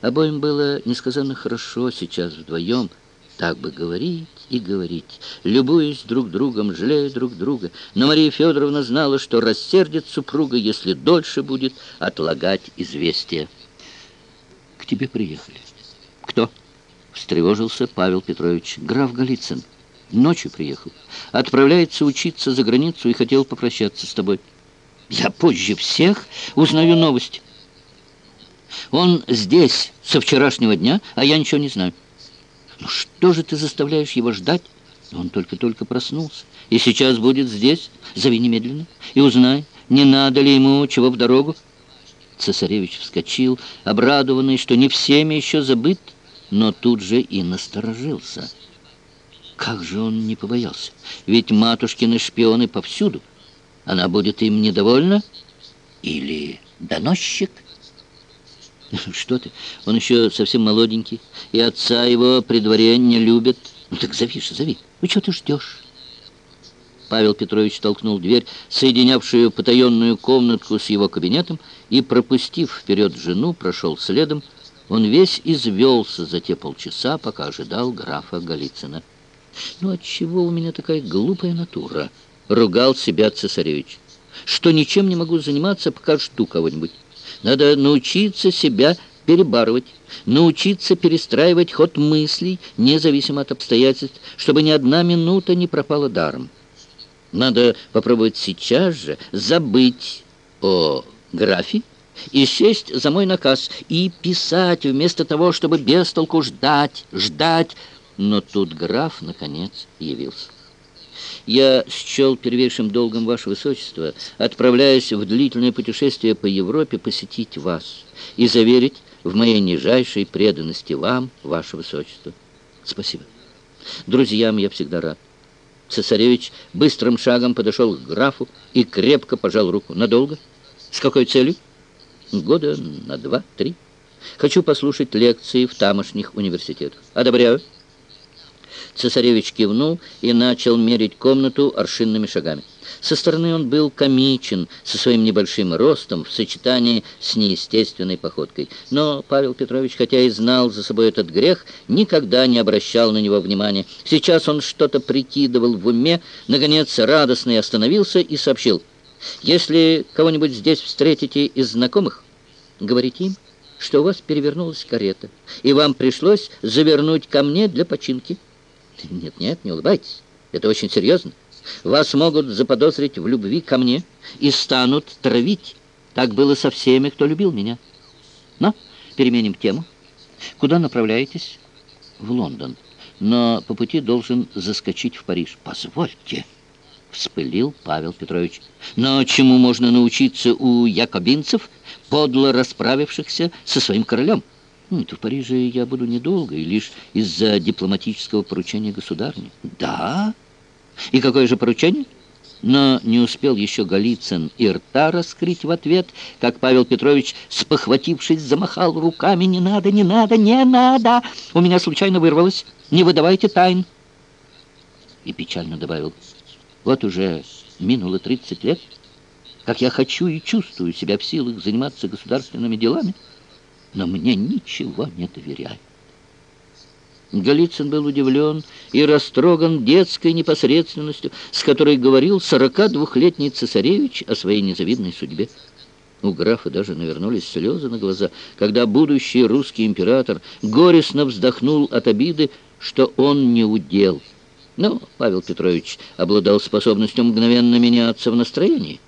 Обоим было несказанно хорошо сейчас вдвоем, так бы говорить и говорить, любуясь друг другом, жалея друг друга. Но Мария Федоровна знала, что рассердит супруга, если дольше будет отлагать известие. «К тебе приехали». «Кто?» — встревожился Павел Петрович. «Граф Голицын. Ночью приехал. Отправляется учиться за границу и хотел попрощаться с тобой». «Я позже всех узнаю новость». Он здесь со вчерашнего дня, а я ничего не знаю. Ну что же ты заставляешь его ждать? Он только-только проснулся. И сейчас будет здесь. Зови немедленно и узнай, не надо ли ему чего в дорогу. Цесаревич вскочил, обрадованный, что не всеми еще забыт, но тут же и насторожился. Как же он не побоялся? Ведь матушкины шпионы повсюду. Она будет им недовольна? Или доносчик? Что ты? Он еще совсем молоденький, и отца его при дворе не любят. Ну так зови же, зови. Ну что ты ждешь? Павел Петрович толкнул дверь, соединявшую потаенную комнатку с его кабинетом, и, пропустив вперед жену, прошел следом. Он весь извелся за те полчаса, пока ожидал графа Голицына. «Ну отчего у меня такая глупая натура?» — ругал себя цесаревич. «Что ничем не могу заниматься, пока жду кого-нибудь». Надо научиться себя перебарывать, научиться перестраивать ход мыслей, независимо от обстоятельств, чтобы ни одна минута не пропала даром. Надо попробовать сейчас же забыть о графе и сесть за мой наказ и писать вместо того, чтобы без толку ждать, ждать. Но тут граф, наконец, явился. Я счел первейшим долгом Ваше Высочество, отправляясь в длительное путешествие по Европе, посетить вас и заверить в моей нижайшей преданности вам, Ваше Высочество. Спасибо. Друзьям я всегда рад. Цесаревич быстрым шагом подошел к графу и крепко пожал руку. Надолго? С какой целью? Года на два-три. Хочу послушать лекции в тамошних университетах. Одобряю. Цесаревич кивнул и начал мерить комнату аршинными шагами. Со стороны он был комичен, со своим небольшим ростом, в сочетании с неестественной походкой. Но Павел Петрович, хотя и знал за собой этот грех, никогда не обращал на него внимания. Сейчас он что-то прикидывал в уме, наконец радостный остановился и сообщил. «Если кого-нибудь здесь встретите из знакомых, говорите им, что у вас перевернулась карета, и вам пришлось завернуть ко мне для починки». Нет, нет, не улыбайтесь. Это очень серьезно. Вас могут заподозрить в любви ко мне и станут травить. Так было со всеми, кто любил меня. Но переменим тему. Куда направляетесь? В Лондон. Но по пути должен заскочить в Париж. Позвольте, вспылил Павел Петрович. Но чему можно научиться у якобинцев, подло расправившихся со своим королем? Нет, в Париже я буду недолго, и лишь из-за дипломатического поручения государни. Да? И какое же поручение? Но не успел еще Голицын и рта раскрыть в ответ, как Павел Петрович, спохватившись, замахал руками. «Не надо, не надо, не надо! У меня случайно вырвалось. Не выдавайте тайн!» И печально добавил. «Вот уже минуло 30 лет, как я хочу и чувствую себя в силах заниматься государственными делами» но мне ничего не доверяют. Голицын был удивлен и растроган детской непосредственностью, с которой говорил 42-летний цесаревич о своей незавидной судьбе. У графа даже навернулись слезы на глаза, когда будущий русский император горестно вздохнул от обиды, что он не удел. Но Павел Петрович обладал способностью мгновенно меняться в настроении.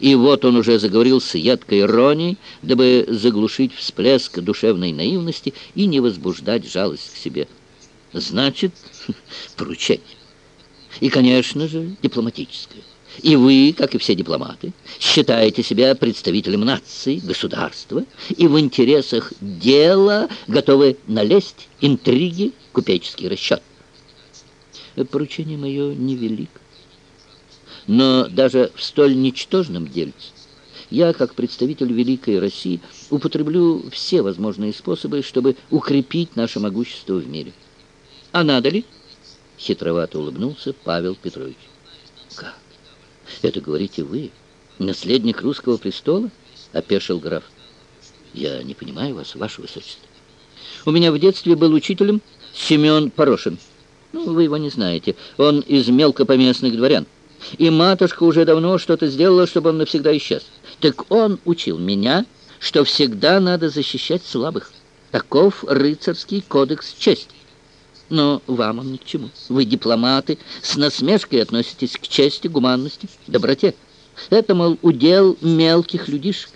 И вот он уже заговорил с едкой иронией, дабы заглушить всплеск душевной наивности и не возбуждать жалость к себе. Значит, поручение. И, конечно же, дипломатическое. И вы, как и все дипломаты, считаете себя представителем нации, государства, и в интересах дела готовы налезть интриги, купеческий расчет. Поручение мое невелико. Но даже в столь ничтожном дельце я, как представитель Великой России, употреблю все возможные способы, чтобы укрепить наше могущество в мире. А надо ли? Хитровато улыбнулся Павел Петрович. Как? Это говорите вы, наследник русского престола? Опешил граф. Я не понимаю вас, ваше высочество. У меня в детстве был учителем Семен Порошин. Ну, вы его не знаете. Он из мелкопоместных дворян. И матушка уже давно что-то сделала, чтобы он навсегда исчез. Так он учил меня, что всегда надо защищать слабых. Таков рыцарский кодекс чести. Но вам он ни к чему. Вы дипломаты, с насмешкой относитесь к чести, гуманности, доброте. Это, мол, удел мелких людишек.